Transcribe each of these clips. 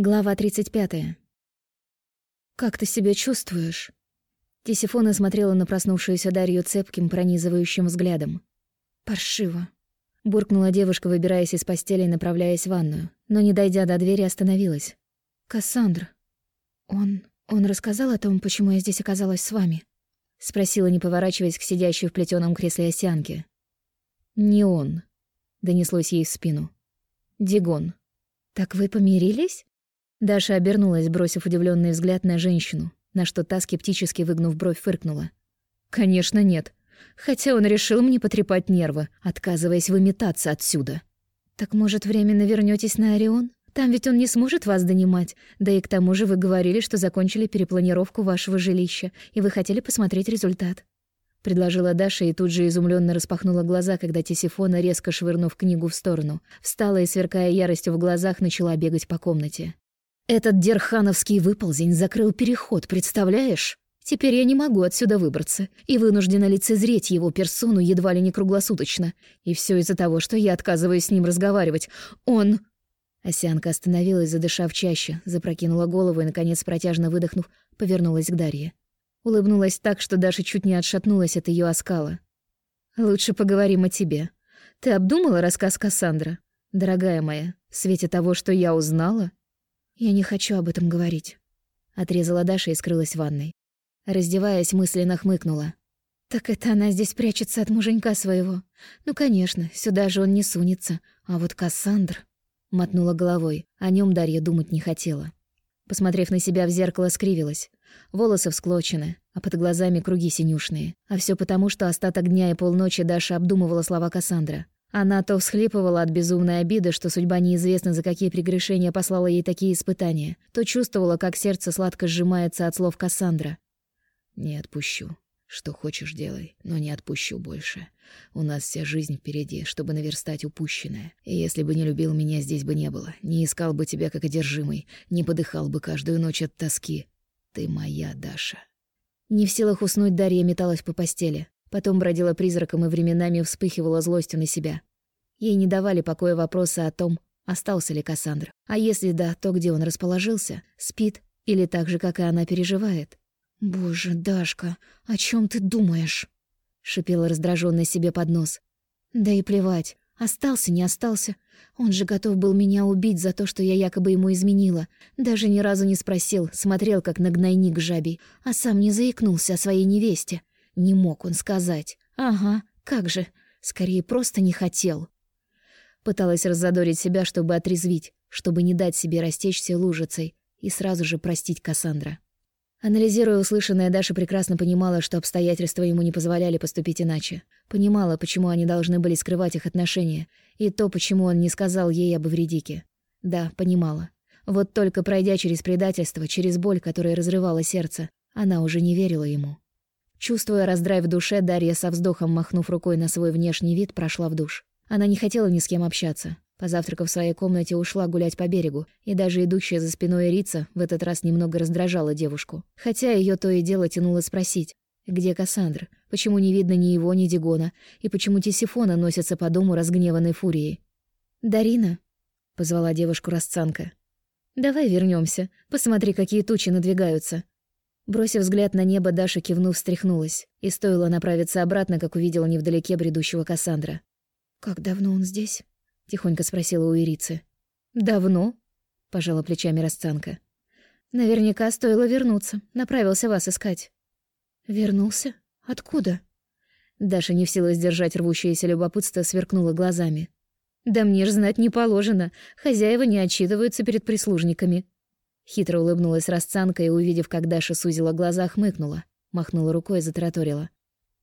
Глава 35. «Как ты себя чувствуешь?» Тисифона смотрела на проснувшуюся Дарью цепким, пронизывающим взглядом. «Паршиво», — буркнула девушка, выбираясь из постели и направляясь в ванную, но, не дойдя до двери, остановилась. «Кассандра, он... он рассказал о том, почему я здесь оказалась с вами?» — спросила, не поворачиваясь к сидящей в плетёном кресле осянке. «Не он», — донеслось ей в спину. «Дигон». «Так вы помирились?» Даша обернулась, бросив удивленный взгляд на женщину, на что та, скептически выгнув бровь, фыркнула. «Конечно нет. Хотя он решил мне потрепать нервы, отказываясь выметаться отсюда». «Так, может, временно вернётесь на Орион? Там ведь он не сможет вас донимать. Да и к тому же вы говорили, что закончили перепланировку вашего жилища, и вы хотели посмотреть результат». Предложила Даша и тут же изумленно распахнула глаза, когда Тисифона, резко швырнув книгу в сторону, встала и, сверкая яростью в глазах, начала бегать по комнате. Этот дерхановский выползень закрыл переход, представляешь? Теперь я не могу отсюда выбраться и вынуждена лицезреть его персону едва ли не круглосуточно. И все из-за того, что я отказываюсь с ним разговаривать. Он... Осянка остановилась, задышав чаще, запрокинула голову и, наконец, протяжно выдохнув, повернулась к Дарье. Улыбнулась так, что Даша чуть не отшатнулась от ее оскала. «Лучше поговорим о тебе. Ты обдумала рассказ Кассандра? Дорогая моя, в свете того, что я узнала, «Я не хочу об этом говорить», — отрезала Даша и скрылась в ванной. Раздеваясь, мысленно хмыкнула. «Так это она здесь прячется от муженька своего? Ну, конечно, сюда же он не сунется. А вот Кассандр...» Мотнула головой. О нем Дарья думать не хотела. Посмотрев на себя в зеркало, скривилась. Волосы всклочены, а под глазами круги синюшные. А все потому, что остаток дня и полночи Даша обдумывала слова Кассандра. Она то всхлипывала от безумной обиды, что судьба неизвестно за какие прегрешения послала ей такие испытания, то чувствовала, как сердце сладко сжимается от слов Кассандра. «Не отпущу. Что хочешь, делай, но не отпущу больше. У нас вся жизнь впереди, чтобы наверстать упущенное. И если бы не любил меня, здесь бы не было. Не искал бы тебя как одержимый, не подыхал бы каждую ночь от тоски. Ты моя, Даша». Не в силах уснуть, Дарья металась по постели. Потом бродила призраком и временами вспыхивала злостью на себя. Ей не давали покоя вопросы о том, остался ли Кассандр. А если да, то где он расположился? Спит или так же, как и она, переживает? «Боже, Дашка, о чем ты думаешь?» — шипела раздражённо себе под нос. «Да и плевать, остался, не остался. Он же готов был меня убить за то, что я якобы ему изменила. Даже ни разу не спросил, смотрел как на гнойник жабий, а сам не заикнулся о своей невесте. Не мог он сказать. Ага, как же. Скорее, просто не хотел. Пыталась раззадорить себя, чтобы отрезвить, чтобы не дать себе растечься лужицей и сразу же простить Кассандра. Анализируя услышанное, Даша прекрасно понимала, что обстоятельства ему не позволяли поступить иначе. Понимала, почему они должны были скрывать их отношения, и то, почему он не сказал ей об Эвредике. Да, понимала. Вот только пройдя через предательство, через боль, которая разрывала сердце, она уже не верила ему. Чувствуя раздрай в душе, Дарья со вздохом, махнув рукой на свой внешний вид, прошла в душ. Она не хотела ни с кем общаться. Позавтракав в своей комнате, ушла гулять по берегу, и даже идущая за спиной Рица в этот раз немного раздражала девушку. Хотя ее то и дело тянуло спросить, где Кассандр, почему не видно ни его, ни Дигона, и почему Тисифона носится по дому разгневанной фурией. «Дарина», — позвала девушку Расцанка, — «давай вернемся, посмотри, какие тучи надвигаются. Бросив взгляд на небо, Даша кивнув, встряхнулась, и стоило направиться обратно, как увидела невдалеке бредущего Кассандра. «Как давно он здесь?» — тихонько спросила у Ирицы. «Давно?» — пожала плечами Расцанка. «Наверняка стоило вернуться. Направился вас искать». «Вернулся? Откуда?» Даша не в силах сдержать рвущееся любопытство, сверкнула глазами. «Да мне ж знать не положено. Хозяева не отчитываются перед прислужниками», Хитро улыбнулась расцанка и, увидев, как Даша сузила глаза, хмыкнула. Махнула рукой и затраторила.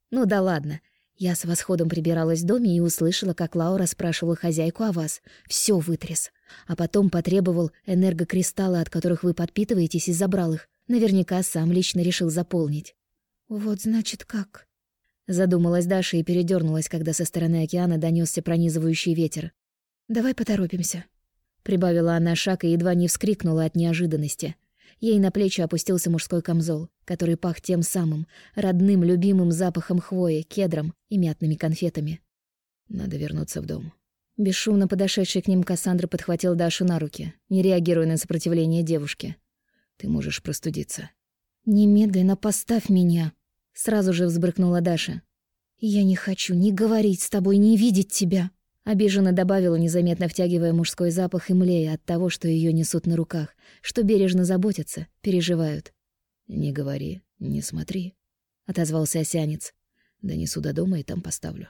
«Ну да ладно. Я с восходом прибиралась в доме и услышала, как Лаура спрашивала хозяйку о вас. Все вытряс. А потом потребовал энергокристаллы, от которых вы подпитываетесь, и забрал их. Наверняка сам лично решил заполнить». «Вот значит как?» Задумалась Даша и передернулась, когда со стороны океана донесся пронизывающий ветер. «Давай поторопимся», Прибавила она шаг и едва не вскрикнула от неожиданности. Ей на плечи опустился мужской камзол, который пах тем самым, родным, любимым запахом хвои, кедром и мятными конфетами. «Надо вернуться в дом», Бесшумно подошедший к ним Кассандра подхватил Дашу на руки, не реагируя на сопротивление девушки. «Ты можешь простудиться». «Немедленно поставь меня!» Сразу же взбрыкнула Даша. «Я не хочу ни говорить с тобой, ни видеть тебя!» Обиженно добавила, незаметно втягивая мужской запах и млея от того, что ее несут на руках, что бережно заботятся, переживают. «Не говори, не смотри», — отозвался осянец. «Донесу до дома и там поставлю».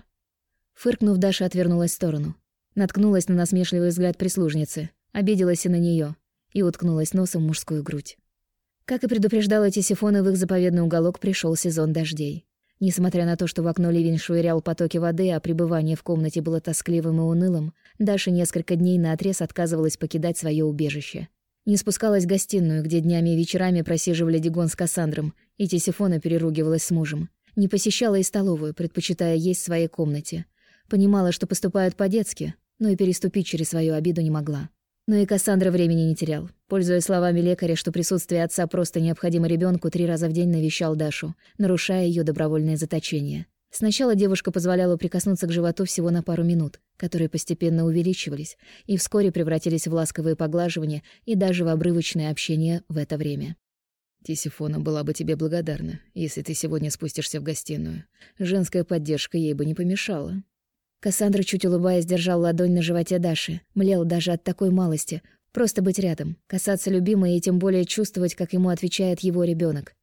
Фыркнув, Даша отвернулась в сторону. Наткнулась на насмешливый взгляд прислужницы, обиделась и на нее и уткнулась носом в мужскую грудь. Как и предупреждала Тисифона, в их заповедный уголок пришел сезон дождей. Несмотря на то, что в окно ливень швырял потоки воды, а пребывание в комнате было тоскливым и унылым, Даша несколько дней наотрез отказывалась покидать свое убежище. Не спускалась в гостиную, где днями и вечерами просиживали Дигон с Кассандром, и Тисифона переругивалась с мужем. Не посещала и столовую, предпочитая есть в своей комнате. Понимала, что поступают по-детски, но и переступить через свою обиду не могла. Но и Кассандра времени не терял. Пользуясь словами лекаря, что присутствие отца просто необходимо ребенку, три раза в день навещал Дашу, нарушая ее добровольное заточение. Сначала девушка позволяла прикоснуться к животу всего на пару минут, которые постепенно увеличивались и вскоре превратились в ласковые поглаживания и даже в обрывочное общение в это время. Тисифона была бы тебе благодарна, если ты сегодня спустишься в гостиную. Женская поддержка ей бы не помешала. Кассандра, чуть улыбаясь, держал ладонь на животе Даши. Млел даже от такой малости. Просто быть рядом, касаться любимой и тем более чувствовать, как ему отвечает его ребенок.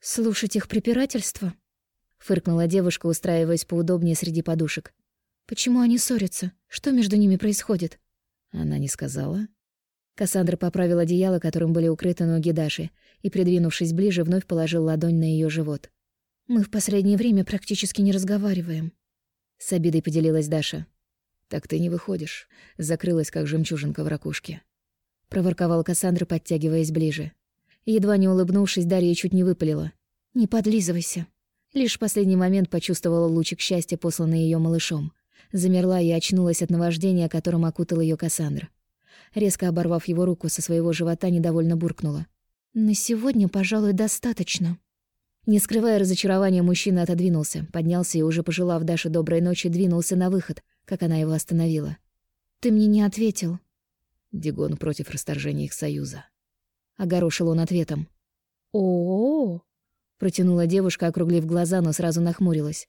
«Слушать их препирательство?» — фыркнула девушка, устраиваясь поудобнее среди подушек. «Почему они ссорятся? Что между ними происходит?» Она не сказала. Кассандра поправил одеяло, которым были укрыты ноги Даши, и, придвинувшись ближе, вновь положил ладонь на ее живот. «Мы в последнее время практически не разговариваем», с обидой поделилась Даша. «Так ты не выходишь. Закрылась, как жемчужинка в ракушке». Проворковал Кассандра, подтягиваясь ближе. Едва не улыбнувшись, Дарья чуть не выпалила. «Не подлизывайся». Лишь в последний момент почувствовала лучик счастья, посланный ее малышом. Замерла и очнулась от наваждения, которым окутал ее Кассандра. Резко оборвав его руку со своего живота, недовольно буркнула. «На сегодня, пожалуй, достаточно». Не скрывая разочарования, мужчина отодвинулся, поднялся и, уже пожелав Даше доброй ночи, двинулся на выход, как она его остановила. «Ты мне не ответил». Дигон против расторжения их союза. Огорошил он ответом. «О-о-о!» протянула девушка, округлив глаза, но сразу нахмурилась.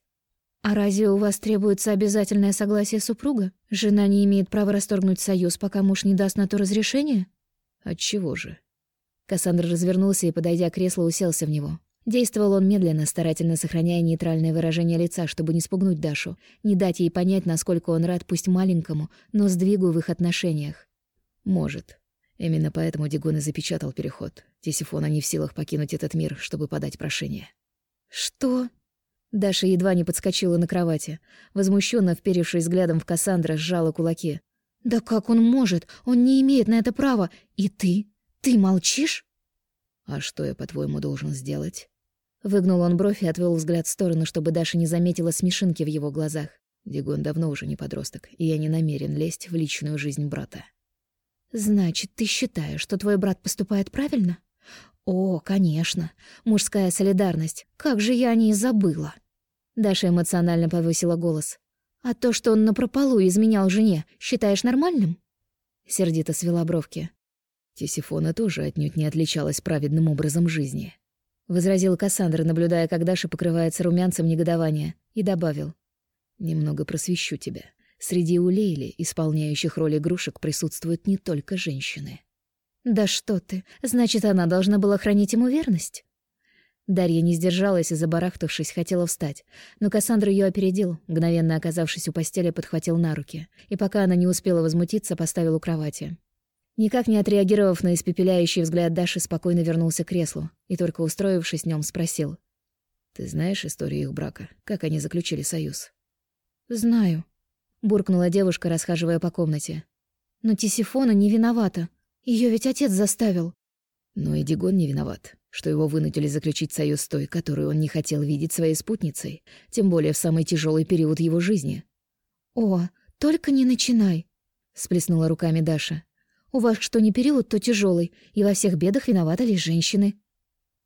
«А разве у вас требуется обязательное согласие супруга? Жена не имеет права расторгнуть союз, пока муж не даст на то разрешение?» «Отчего же?» Кассандра развернулся и, подойдя к креслу, уселся в него. Действовал он медленно, старательно сохраняя нейтральное выражение лица, чтобы не спугнуть Дашу, не дать ей понять, насколько он рад, пусть маленькому, но сдвигу в их отношениях. «Может. Именно поэтому Дигон и запечатал переход. Тесифона не в силах покинуть этот мир, чтобы подать прошение». «Что?» Даша едва не подскочила на кровати. Возмущенно вперевшись взглядом в Кассандра, сжала кулаки. «Да как он может? Он не имеет на это права. И ты? Ты молчишь?» «А что я, по-твоему, должен сделать?» Выгнул он бровь и отвел взгляд в сторону, чтобы Даша не заметила смешинки в его глазах. Дигон давно уже не подросток, и я не намерен лезть в личную жизнь брата. «Значит, ты считаешь, что твой брат поступает правильно?» «О, конечно. Мужская солидарность. Как же я о ней забыла!» Даша эмоционально повысила голос. «А то, что он напропалу изменял жене, считаешь нормальным?» Сердито свела бровки. Тисифона тоже отнюдь не отличалась праведным образом жизни возразил Кассандра, наблюдая, как Даша покрывается румянцем негодования, и добавил. «Немного просвещу тебя. Среди улейли, исполняющих роль игрушек, присутствуют не только женщины». «Да что ты! Значит, она должна была хранить ему верность?» Дарья не сдержалась и, забарахтавшись, хотела встать, но Кассандра ее опередил, мгновенно оказавшись у постели, подхватил на руки, и пока она не успела возмутиться, поставил у кровати. Никак не отреагировав на испепеляющий взгляд Даши, спокойно вернулся к креслу и, только устроившись в нем, спросил. «Ты знаешь историю их брака? Как они заключили союз?» «Знаю», — буркнула девушка, расхаживая по комнате. «Но Тисифона не виновата. Ее ведь отец заставил». Но и Дигон не виноват, что его вынудили заключить союз с той, которую он не хотел видеть своей спутницей, тем более в самый тяжелый период его жизни. «О, только не начинай», — сплеснула руками Даша. У вас что не период, то тяжелый, и во всех бедах виноваты лишь женщины».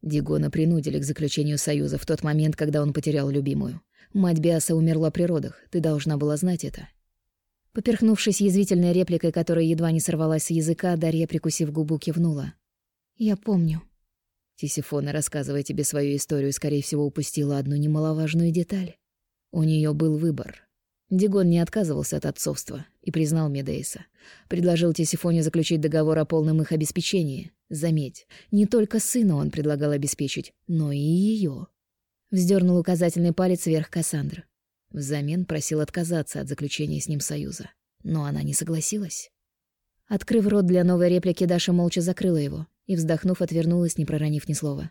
Дигона принудили к заключению союза в тот момент, когда он потерял любимую. Мать Биаса умерла при родах, ты должна была знать это. Поперхнувшись язвительной репликой, которая едва не сорвалась с языка, Дарья, прикусив губу, кивнула. «Я помню». Тисифона, рассказывая тебе свою историю, скорее всего, упустила одну немаловажную деталь. У нее был выбор. Дигон не отказывался от отцовства и признал Медейса. Предложил Тисифоне заключить договор о полном их обеспечении. Заметь, не только сына он предлагал обеспечить, но и ее. Вздернул указательный палец вверх Кассандра. Взамен просил отказаться от заключения с ним союза. Но она не согласилась. Открыв рот для новой реплики, Даша молча закрыла его и, вздохнув, отвернулась, не проронив ни слова.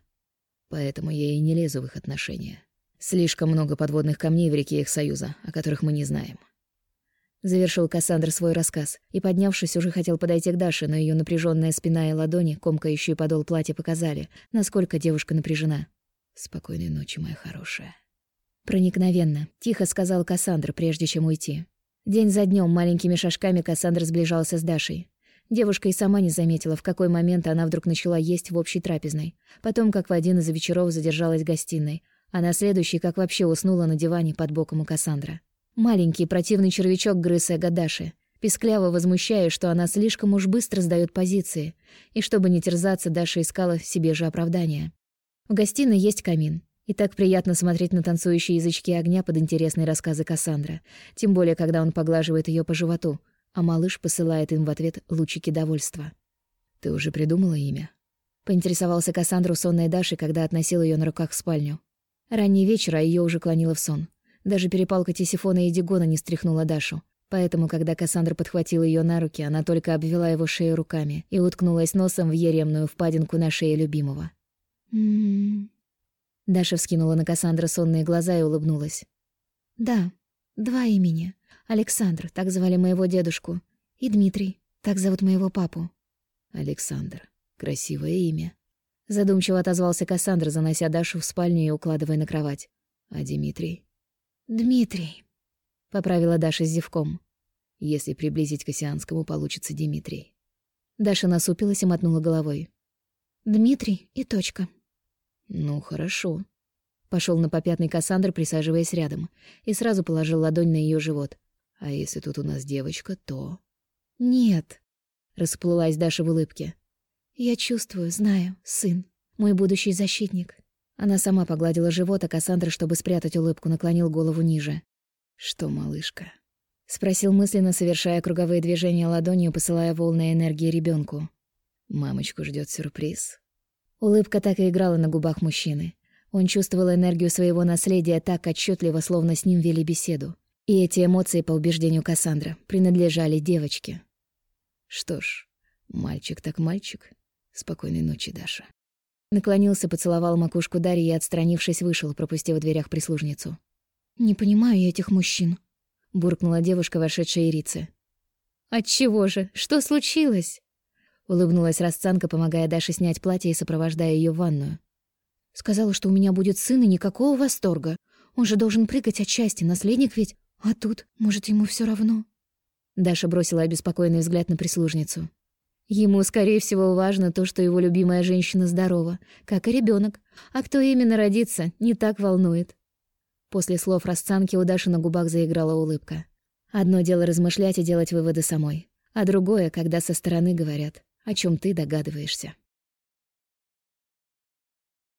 Поэтому я и не лезу в их отношения. Слишком много подводных камней в реке их союза, о которых мы не знаем. Завершил Кассандр свой рассказ и, поднявшись, уже хотел подойти к Даше, но ее напряженная спина и ладони, комкающие подол платья, показали, насколько девушка напряжена. «Спокойной ночи, моя хорошая». Проникновенно, тихо сказал Кассандр, прежде чем уйти. День за днем маленькими шажками Кассандр сближался с Дашей. Девушка и сама не заметила, в какой момент она вдруг начала есть в общей трапезной. Потом, как в один из вечеров, задержалась в гостиной, а на следующий, как вообще уснула на диване под боком у Кассандра. Маленький противный червячок грыз эго Даши, пискляво возмущая, что она слишком уж быстро сдаёт позиции, и чтобы не терзаться, Даша искала себе же оправдание. В гостиной есть камин. И так приятно смотреть на танцующие язычки огня под интересные рассказы Кассандра, тем более, когда он поглаживает ее по животу, а малыш посылает им в ответ лучики довольства. «Ты уже придумала имя?» Поинтересовался Кассандру сонной Дашей, когда относил ее на руках в спальню. Ранний вечер, а ее уже клонило в сон. Даже перепалка Тисифона и Дигона не стряхнула Дашу. Поэтому, когда Кассандра подхватила ее на руки, она только обвела его шею руками и уткнулась носом в еремную впадинку на шее любимого. «М-м-м», Даша вскинула на Кассандра сонные глаза и улыбнулась. «Да, два имени. Александр, так звали моего дедушку. И Дмитрий, так зовут моего папу». «Александр. Красивое имя». Задумчиво отозвался Кассандр, занося Дашу в спальню и укладывая на кровать. «А Дмитрий?» «Дмитрий», — поправила Даша с зевком. «Если приблизить к Осианскому, получится Дмитрий». Даша насупилась и мотнула головой. «Дмитрий и точка». «Ну, хорошо». Пошел на попятный Кассандр, присаживаясь рядом, и сразу положил ладонь на ее живот. «А если тут у нас девочка, то...» «Нет», — расплылась Даша в улыбке. «Я чувствую, знаю, сын, мой будущий защитник». Она сама погладила живот, а Кассандра, чтобы спрятать улыбку, наклонил голову ниже. «Что, малышка?» — спросил мысленно, совершая круговые движения ладонью, посылая волны энергии ребенку. «Мамочку ждет сюрприз». Улыбка так и играла на губах мужчины. Он чувствовал энергию своего наследия так отчетливо, словно с ним вели беседу. И эти эмоции, по убеждению Кассандра, принадлежали девочке. Что ж, мальчик так мальчик. Спокойной ночи, Даша. Наклонился, поцеловал макушку Дарьи и, отстранившись, вышел, пропустив в дверях прислужницу. «Не понимаю я этих мужчин», — буркнула девушка, вошедшая Ирице. «Отчего же? Что случилось?» Улыбнулась Расцанка, помогая Даше снять платье и сопровождая ее в ванную. Сказала, что у меня будет сын и никакого восторга. Он же должен прыгать от счастья, наследник ведь. А тут, может, ему все равно. Даша бросила обеспокоенный взгляд на прислужницу. Ему, скорее всего, важно то, что его любимая женщина здорова, как и ребенок. А кто именно родится, не так волнует. После слов Расцанки у Даши на губах заиграла улыбка. Одно дело размышлять и делать выводы самой, а другое, когда со стороны говорят о чем ты догадываешься.